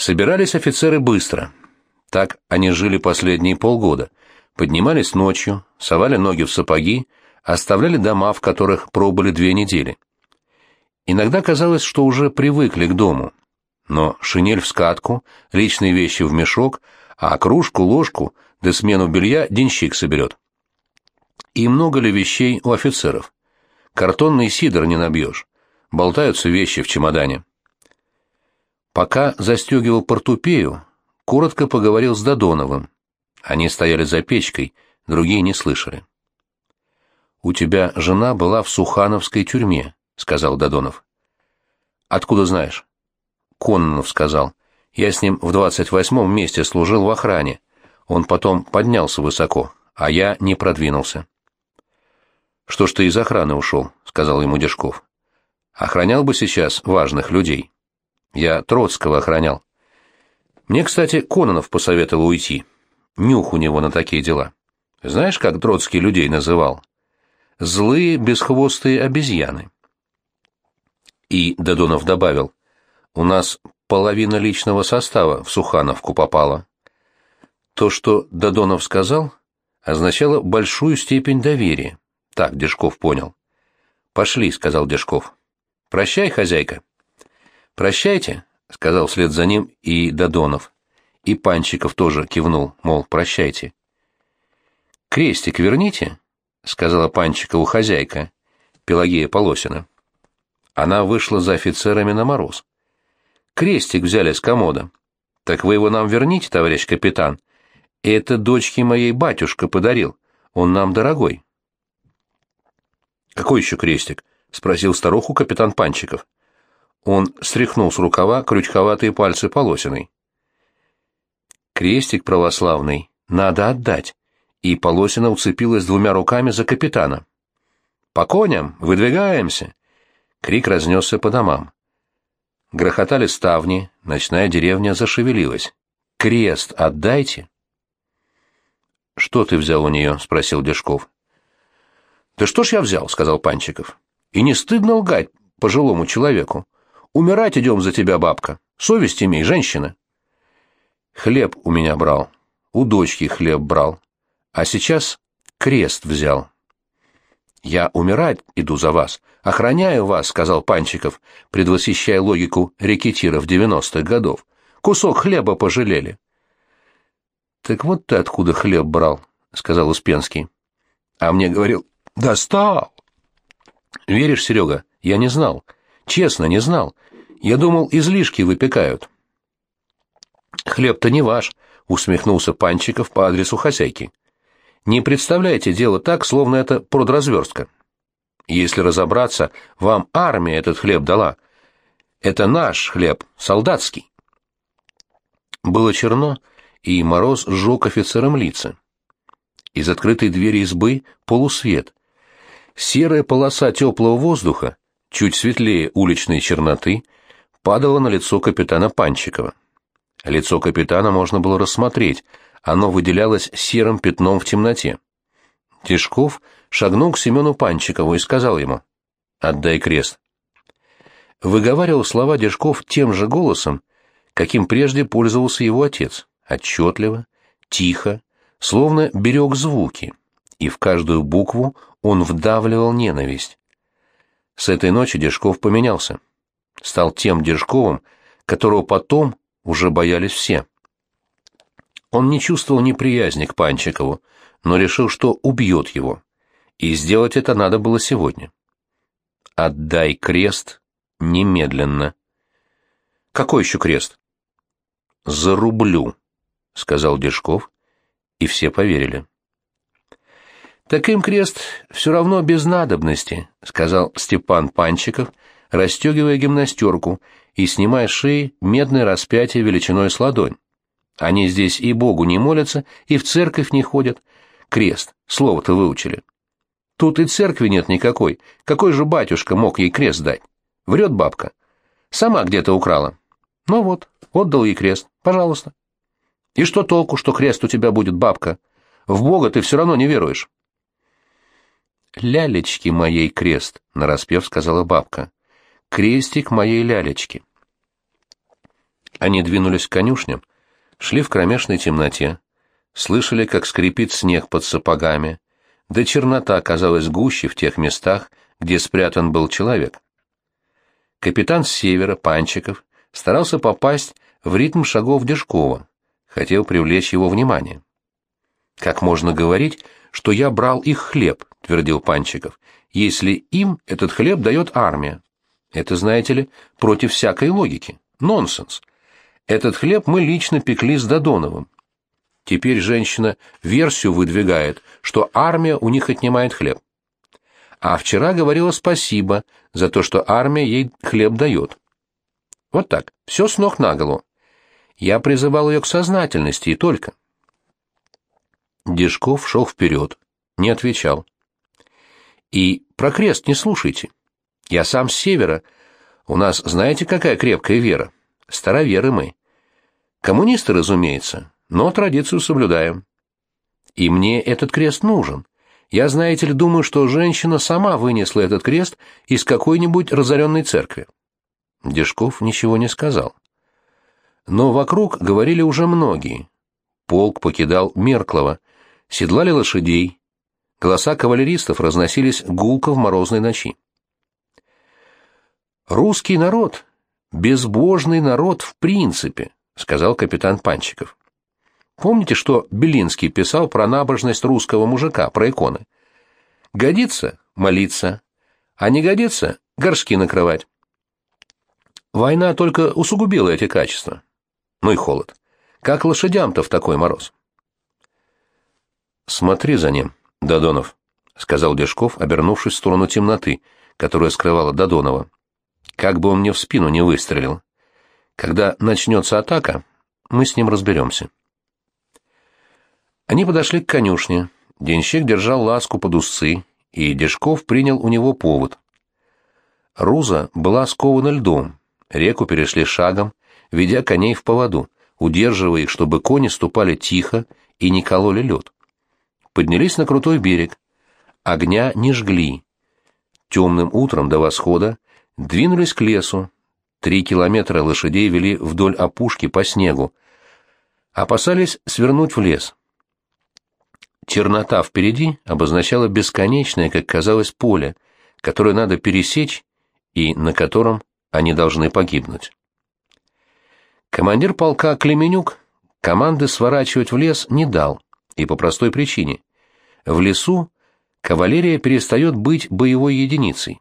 Собирались офицеры быстро. Так они жили последние полгода. Поднимались ночью, совали ноги в сапоги, оставляли дома, в которых пробыли две недели. Иногда казалось, что уже привыкли к дому. Но шинель в скатку, личные вещи в мешок, а кружку, ложку да смену белья денщик соберет. И много ли вещей у офицеров? Картонный сидор не набьешь. Болтаются вещи в чемодане. Пока застегивал портупею, коротко поговорил с Додоновым. Они стояли за печкой, другие не слышали. «У тебя жена была в Сухановской тюрьме», — сказал Додонов. «Откуда знаешь?» Кононов сказал. «Я с ним в двадцать восьмом месте служил в охране. Он потом поднялся высоко, а я не продвинулся». «Что ж ты из охраны ушел?» — сказал ему Дежков. «Охранял бы сейчас важных людей». «Я Троцкого охранял». «Мне, кстати, Кононов посоветовал уйти. Нюх у него на такие дела. Знаешь, как Троцкий людей называл? Злые, бесхвостые обезьяны». И Додонов добавил, «У нас половина личного состава в Сухановку попала». То, что Додонов сказал, означало большую степень доверия. Так Дежков понял. «Пошли», — сказал Дежков. «Прощай, хозяйка». «Прощайте», — сказал вслед за ним и Додонов. И Панчиков тоже кивнул, мол, прощайте. «Крестик верните», — сказала Панчикову хозяйка, Пелагея Полосина. Она вышла за офицерами на мороз. «Крестик взяли с комода. Так вы его нам верните, товарищ капитан. Это дочке моей батюшка подарил. Он нам дорогой». «Какой еще крестик?» — спросил старуху капитан Панчиков. Он стряхнул с рукава крючковатые пальцы Полосиной. «Крестик православный надо отдать», и Полосина уцепилась двумя руками за капитана. «По коням! Выдвигаемся!» Крик разнесся по домам. Грохотали ставни, ночная деревня зашевелилась. «Крест отдайте!» «Что ты взял у нее?» — спросил Дежков. «Да что ж я взял?» — сказал Панчиков. «И не стыдно лгать пожилому человеку. Умирать идем за тебя, бабка. Совесть имей, женщина». «Хлеб у меня брал. У дочки хлеб брал. А сейчас крест взял». «Я умирать иду за вас. Охраняю вас», — сказал Панчиков, предвосхищая логику рекетиров девяностых годов. «Кусок хлеба пожалели». «Так вот ты откуда хлеб брал», — сказал Успенский. А мне говорил, Достал. Веришь, Серега, я не знал. Честно, не знал. Я думал, излишки выпекают. Хлеб-то не ваш, усмехнулся Панчиков по адресу хозяйки. Не представляете дело так, словно это продразверстка. Если разобраться, вам армия этот хлеб дала. Это наш хлеб, солдатский. Было черно, и мороз сжег офицерам лица. Из открытой двери избы полусвет. Серая полоса теплого воздуха, чуть светлее уличной черноты, падала на лицо капитана Панчикова. Лицо капитана можно было рассмотреть, оно выделялось серым пятном в темноте. Тишков шагнул к Семену Панчикову и сказал ему «Отдай крест». Выговаривал слова Дежков тем же голосом, каким прежде пользовался его отец, отчетливо, тихо, словно берег звуки, и в каждую букву он вдавливал ненависть. С этой ночи Дежков поменялся. Стал тем Дежковым, которого потом уже боялись все. Он не чувствовал неприязни к Панчикову, но решил, что убьет его. И сделать это надо было сегодня. «Отдай крест немедленно». «Какой еще крест?» «Зарублю», — сказал Дежков, и все поверили. «Так им крест все равно без надобности», — сказал Степан Панчиков, расстегивая гимнастерку и снимая с шеи медное распятие величиной с ладонь. «Они здесь и Богу не молятся, и в церковь не ходят. Крест, слово-то выучили. Тут и церкви нет никакой. Какой же батюшка мог ей крест дать? Врет бабка. Сама где-то украла. Ну вот, отдал ей крест. Пожалуйста. И что толку, что крест у тебя будет, бабка? В Бога ты все равно не веруешь. «Лялечки моей крест», — нараспев сказала бабка. «Крестик моей лялечки». Они двинулись к конюшням, шли в кромешной темноте, слышали, как скрипит снег под сапогами, да чернота оказалась гуще в тех местах, где спрятан был человек. Капитан с севера, Панчиков, старался попасть в ритм шагов Дежкова, хотел привлечь его внимание. «Как можно говорить, что я брал их хлеб?» — твердил Панчиков. «Если им этот хлеб дает армия. Это, знаете ли, против всякой логики. Нонсенс. Этот хлеб мы лично пекли с Додоновым. Теперь женщина версию выдвигает, что армия у них отнимает хлеб. А вчера говорила спасибо за то, что армия ей хлеб дает. Вот так, все с ног на голову. Я призывал ее к сознательности и только. Дежков шел вперед, не отвечал. И про крест не слушайте. Я сам с севера. У нас знаете, какая крепкая вера? Староверы мы. Коммунисты, разумеется, но традицию соблюдаем. И мне этот крест нужен. Я, знаете ли, думаю, что женщина сама вынесла этот крест из какой-нибудь разоренной церкви. Дежков ничего не сказал. Но вокруг говорили уже многие. Полк покидал Мерклова, седлали лошадей. Голоса кавалеристов разносились гулко в морозной ночи. «Русский народ — безбожный народ в принципе», — сказал капитан Панчиков. Помните, что Белинский писал про набожность русского мужика, про иконы? Годится — молиться, а не годится — горшки накрывать. Война только усугубила эти качества. Ну и холод. Как лошадям-то в такой мороз? «Смотри за ним, Додонов», — сказал Дежков, обернувшись в сторону темноты, которая скрывала Додонова. «Как бы он мне в спину не выстрелил. Когда начнется атака, мы с ним разберемся». Они подошли к конюшне. Денщик держал ласку под усы, и Дежков принял у него повод. Руза была скована льдом, реку перешли шагом, ведя коней в поводу, удерживая их, чтобы кони ступали тихо и не кололи лед. Поднялись на крутой берег. Огня не жгли. Темным утром до восхода двинулись к лесу. Три километра лошадей вели вдоль опушки по снегу. Опасались свернуть в лес. Чернота впереди обозначала бесконечное, как казалось, поле, которое надо пересечь и на котором они должны погибнуть. Командир полка Клеменюк команды сворачивать в лес не дал, и по простой причине. В лесу кавалерия перестает быть боевой единицей.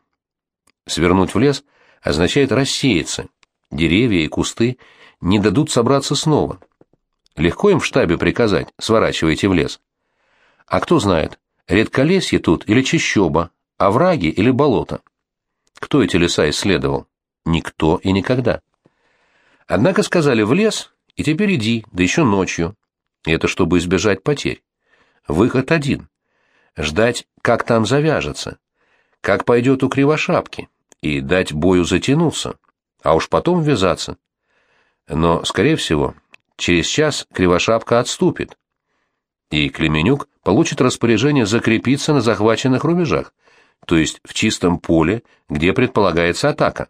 Свернуть в лес означает рассеяться, деревья и кусты не дадут собраться снова. Легко им в штабе приказать «сворачивайте в лес». А кто знает, редколесье тут или чащоба, овраги или болото? Кто эти леса исследовал? Никто и никогда. Однако сказали в лес, и теперь иди, да еще ночью. И это чтобы избежать потерь. Выход один. Ждать, как там завяжется, как пойдет у кривошапки, и дать бою затянуться, а уж потом ввязаться. Но, скорее всего, через час кривошапка отступит, и Клеменюк получит распоряжение закрепиться на захваченных рубежах, то есть в чистом поле, где предполагается атака.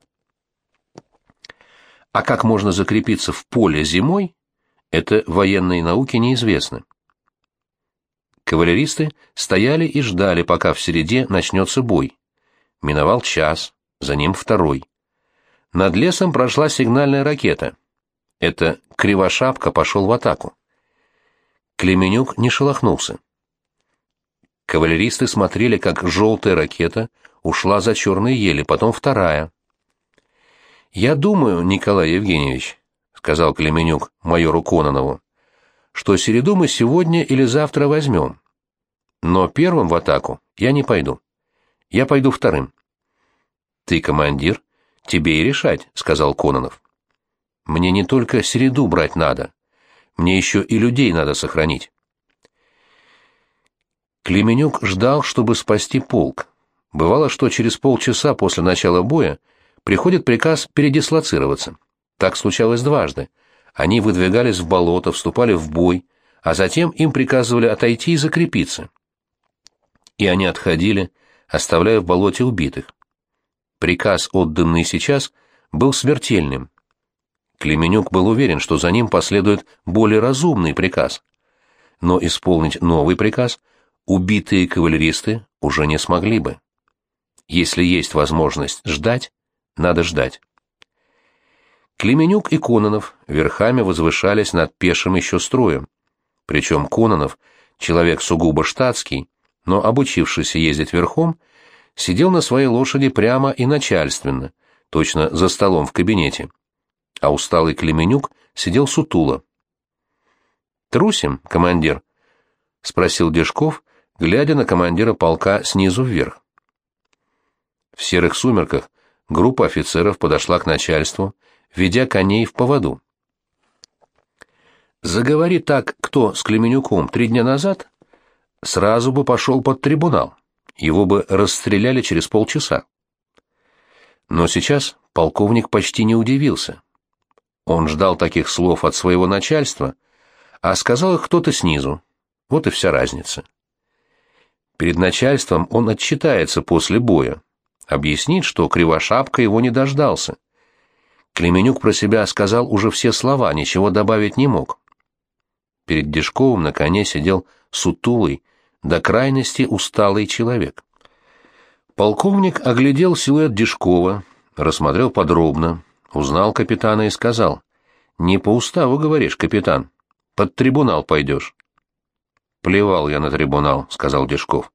А как можно закрепиться в поле зимой, это военной науке неизвестно. Кавалеристы стояли и ждали, пока в середе начнется бой. Миновал час, за ним второй. Над лесом прошла сигнальная ракета. Это Кривошапка пошел в атаку. Клеменюк не шелохнулся. Кавалеристы смотрели, как желтая ракета ушла за черные ели, потом вторая. «Я думаю, Николай Евгеньевич», — сказал Клеменюк майору Кононову, «что середу мы сегодня или завтра возьмем. Но первым в атаку я не пойду. Я пойду вторым». «Ты командир, тебе и решать», — сказал Кононов. «Мне не только середу брать надо, мне еще и людей надо сохранить. Клеменюк ждал, чтобы спасти полк. Бывало, что через полчаса после начала боя приходит приказ передислоцироваться. Так случалось дважды. Они выдвигались в болото, вступали в бой, а затем им приказывали отойти и закрепиться. И они отходили, оставляя в болоте убитых. Приказ, отданный сейчас, был смертельным. Клеменюк был уверен, что за ним последует более разумный приказ. Но исполнить новый приказ убитые кавалеристы уже не смогли бы. Если есть возможность ждать, надо ждать. Клеменюк и Кононов верхами возвышались над пешим еще строем. Причем Кононов, человек сугубо штатский, но обучившийся ездить верхом, сидел на своей лошади прямо и начальственно, точно за столом в кабинете. А усталый Клеменюк сидел сутуло. «Трусим, командир?» — спросил Дежков, глядя на командира полка снизу вверх. В серых сумерках группа офицеров подошла к начальству, ведя коней в поводу. Заговори так кто с Клеменюком три дня назад, сразу бы пошел под трибунал, его бы расстреляли через полчаса. Но сейчас полковник почти не удивился. Он ждал таких слов от своего начальства, а сказал их кто-то снизу. Вот и вся разница. Перед начальством он отчитается после боя, объяснит, что Кривошапка его не дождался. Клеменюк про себя сказал уже все слова, ничего добавить не мог. Перед Дежковым на коне сидел сутулый, до крайности усталый человек. Полковник оглядел силуэт Дежкова, рассмотрел подробно, узнал капитана и сказал, «Не по уставу говоришь, капитан, под трибунал пойдешь». «Плевал я на трибунал», — сказал Дежков.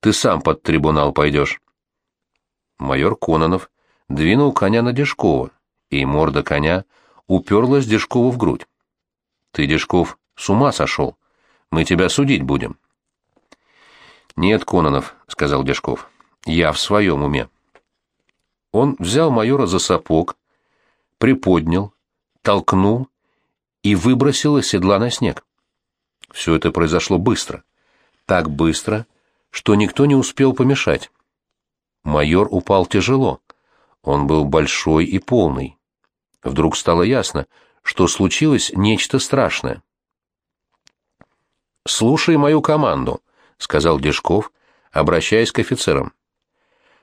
«Ты сам под трибунал пойдешь». Майор Кононов двинул коня на Дежкова, и морда коня уперлась Дежкову в грудь. «Ты, Дежков, с ума сошел. Мы тебя судить будем». «Нет, Кононов», — сказал Дежков, — «я в своем уме». Он взял майора за сапог, приподнял, толкнул и выбросил из седла на снег. Все это произошло быстро. Так быстро, что никто не успел помешать. Майор упал тяжело. Он был большой и полный. Вдруг стало ясно, что случилось нечто страшное. «Слушай мою команду», — сказал Дежков, обращаясь к офицерам.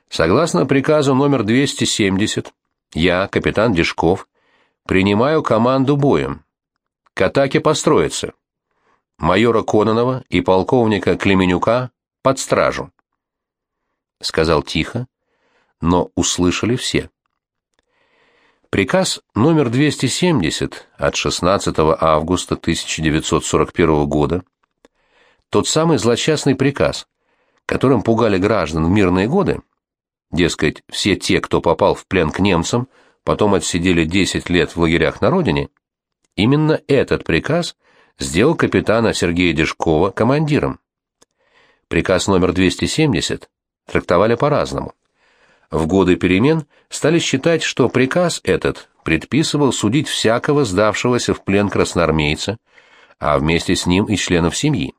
«Согласно приказу номер 270, я, капитан Дежков, принимаю команду боем. К атаке построиться майора Кононова и полковника Клеменюка под стражу. Сказал тихо, но услышали все. Приказ номер 270 от 16 августа 1941 года, тот самый злочастный приказ, которым пугали граждан в мирные годы, дескать, все те, кто попал в плен к немцам, потом отсидели 10 лет в лагерях на родине, именно этот приказ сделал капитана Сергея Дежкова командиром. Приказ номер 270 трактовали по-разному. В годы перемен стали считать, что приказ этот предписывал судить всякого сдавшегося в плен красноармейца, а вместе с ним и членов семьи.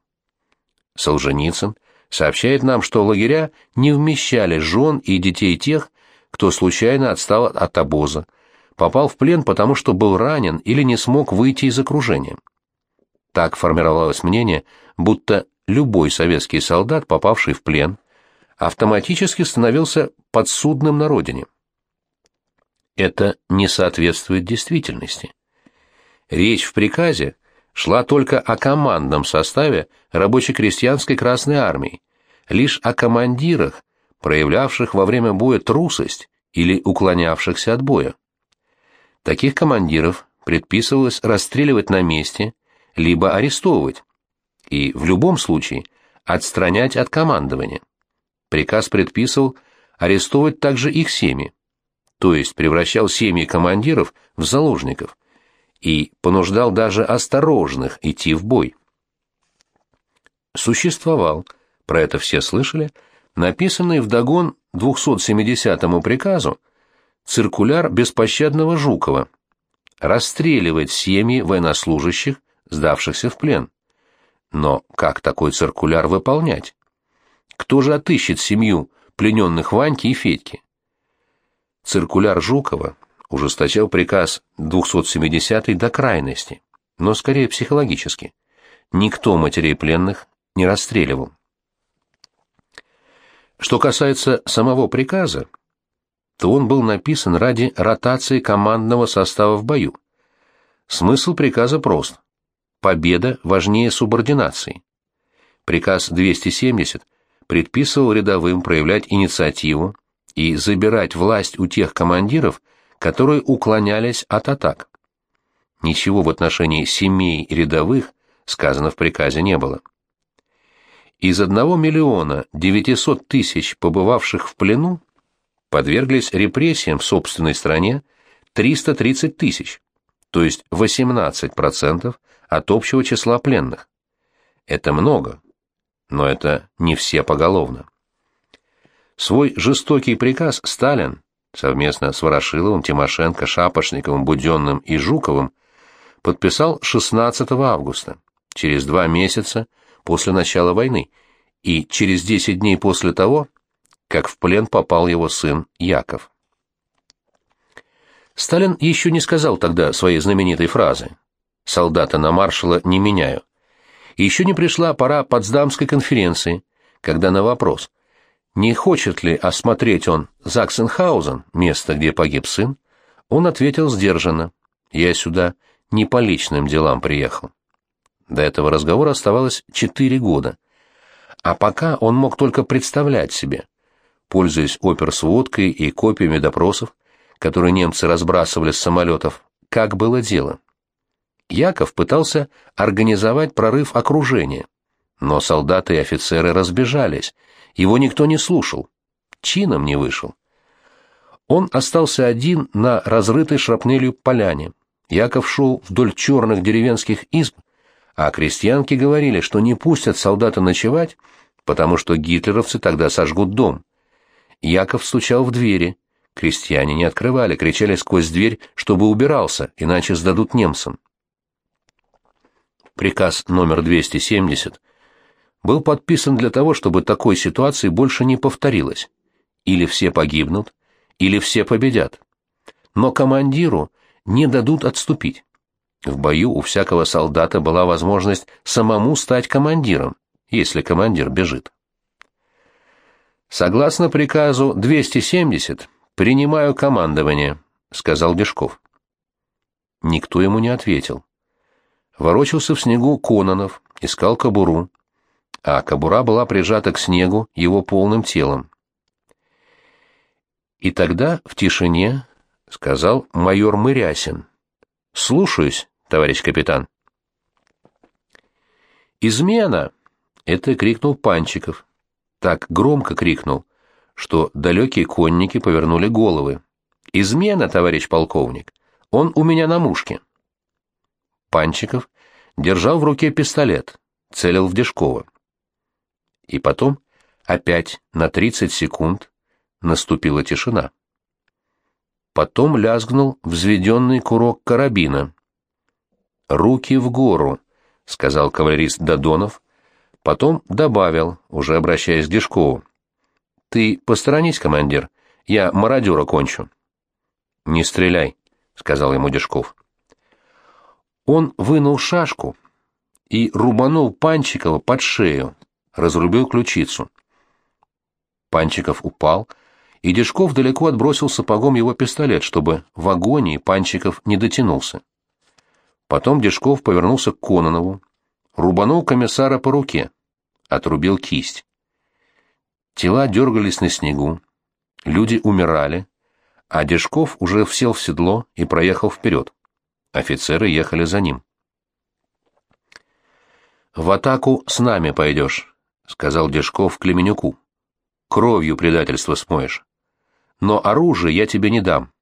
Солженицын сообщает нам, что лагеря не вмещали жен и детей тех, кто случайно отстал от обоза, попал в плен потому, что был ранен или не смог выйти из окружения. Так формировалось мнение, будто любой советский солдат, попавший в плен, автоматически становился подсудным на родине. Это не соответствует действительности. Речь в приказе шла только о командном составе рабоче-крестьянской Красной Армии, лишь о командирах, проявлявших во время боя трусость или уклонявшихся от боя. Таких командиров предписывалось расстреливать на месте либо арестовывать, и в любом случае отстранять от командования. Приказ предписывал арестовывать также их семьи, то есть превращал семьи командиров в заложников и понуждал даже осторожных идти в бой. Существовал, про это все слышали, написанный вдогон 270-му приказу циркуляр беспощадного Жукова расстреливать семьи военнослужащих сдавшихся в плен. Но как такой циркуляр выполнять? Кто же отыщет семью плененных Ваньки и Федьки? Циркуляр Жукова ужесточал приказ 270 до крайности, но скорее психологически. Никто матерей пленных не расстреливал. Что касается самого приказа, то он был написан ради ротации командного состава в бою. Смысл приказа прост. Победа важнее субординации. Приказ 270 предписывал рядовым проявлять инициативу и забирать власть у тех командиров, которые уклонялись от атак. Ничего в отношении семей рядовых сказано в приказе не было. Из 1 миллиона 900 тысяч побывавших в плену подверглись репрессиям в собственной стране 330 тысяч, то есть 18% от общего числа пленных. Это много, но это не все поголовно. Свой жестокий приказ Сталин совместно с Ворошиловым, Тимошенко, Шапошниковым, Буденным и Жуковым подписал 16 августа, через два месяца после начала войны, и через 10 дней после того, как в плен попал его сын Яков. Сталин еще не сказал тогда своей знаменитой фразы «Солдата на маршала не меняю». Еще не пришла пора Потсдамской конференции, когда на вопрос, не хочет ли осмотреть он Заксенхаузен, место, где погиб сын, он ответил сдержанно «Я сюда не по личным делам приехал». До этого разговора оставалось четыре года, а пока он мог только представлять себе, пользуясь оперсводкой и копиями допросов, которые немцы разбрасывали с самолетов, как было дело. Яков пытался организовать прорыв окружения, но солдаты и офицеры разбежались, его никто не слушал, чином не вышел. Он остался один на разрытой шрапнелью поляне. Яков шел вдоль черных деревенских изб, а крестьянки говорили, что не пустят солдата ночевать, потому что гитлеровцы тогда сожгут дом. Яков стучал в двери. Крестьяне не открывали, кричали сквозь дверь, чтобы убирался, иначе сдадут немцам. Приказ номер 270 был подписан для того, чтобы такой ситуации больше не повторилось. Или все погибнут, или все победят. Но командиру не дадут отступить. В бою у всякого солдата была возможность самому стать командиром, если командир бежит. Согласно приказу 270, принимаю командование, сказал Дежков. Никто ему не ответил. Ворочался в снегу Кононов, искал кобуру, а кобура была прижата к снегу его полным телом. И тогда в тишине сказал майор Мырясин. «Слушаюсь, товарищ капитан». «Измена!» — это крикнул Панчиков. Так громко крикнул, что далекие конники повернули головы. «Измена, товарищ полковник! Он у меня на мушке!» Панчиков держал в руке пистолет, целил в Дежкова. И потом, опять на 30 секунд, наступила тишина. Потом лязгнул взведенный курок карабина. «Руки в гору», — сказал кавалерист Додонов, потом добавил, уже обращаясь к Дежкову. «Ты посторонись, командир, я мародера кончу». «Не стреляй», — сказал ему Дежков. Он вынул шашку и рубанул Панчикова под шею, разрубил ключицу. Панчиков упал, и Дежков далеко отбросил сапогом его пистолет, чтобы в агонии Панчиков не дотянулся. Потом Дежков повернулся к Кононову, рубанул комиссара по руке, отрубил кисть. Тела дергались на снегу, люди умирали, а Дежков уже сел в седло и проехал вперед. Офицеры ехали за ним. «В атаку с нами пойдешь», — сказал Дежков Клеменюку. «Кровью предательство смоешь. Но оружие я тебе не дам.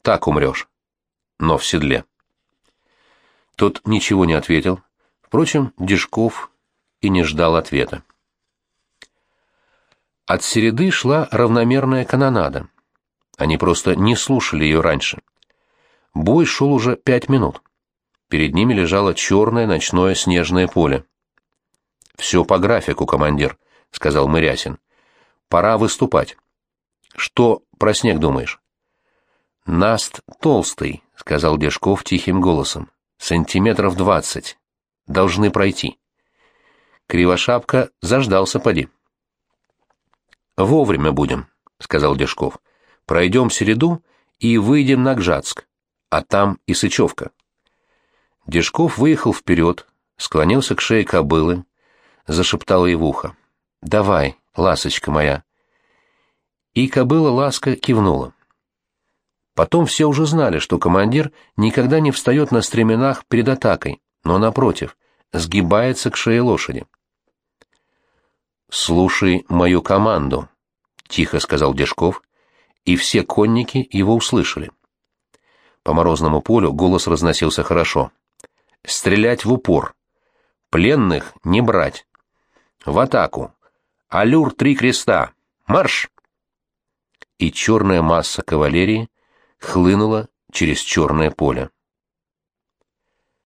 Так умрешь. Но в седле». Тот ничего не ответил. Впрочем, Дежков и не ждал ответа. От середы шла равномерная канонада. Они просто не слушали ее раньше. Бой шел уже пять минут. Перед ними лежало черное ночное снежное поле. «Все по графику, командир», — сказал Мырясин. «Пора выступать». «Что про снег думаешь?» «Наст толстый», — сказал Дежков тихим голосом. «Сантиметров двадцать. Должны пройти». Кривошапка заждался поди. «Вовремя будем», — сказал Дежков. Пройдем Середу и выйдем на Гжатск, а там и Сычевка». Дежков выехал вперед, склонился к шее кобылы, зашептал ей в ухо. «Давай, ласочка моя». И кобыла ласка кивнула. Потом все уже знали, что командир никогда не встает на стременах перед атакой, но, напротив, сгибается к шее лошади. «Слушай мою команду», — тихо сказал Дежков, и все конники его услышали. По морозному полю голос разносился хорошо. «Стрелять в упор. Пленных не брать. В атаку. Алюр три креста. Марш!» И черная масса кавалерии хлынула через черное поле.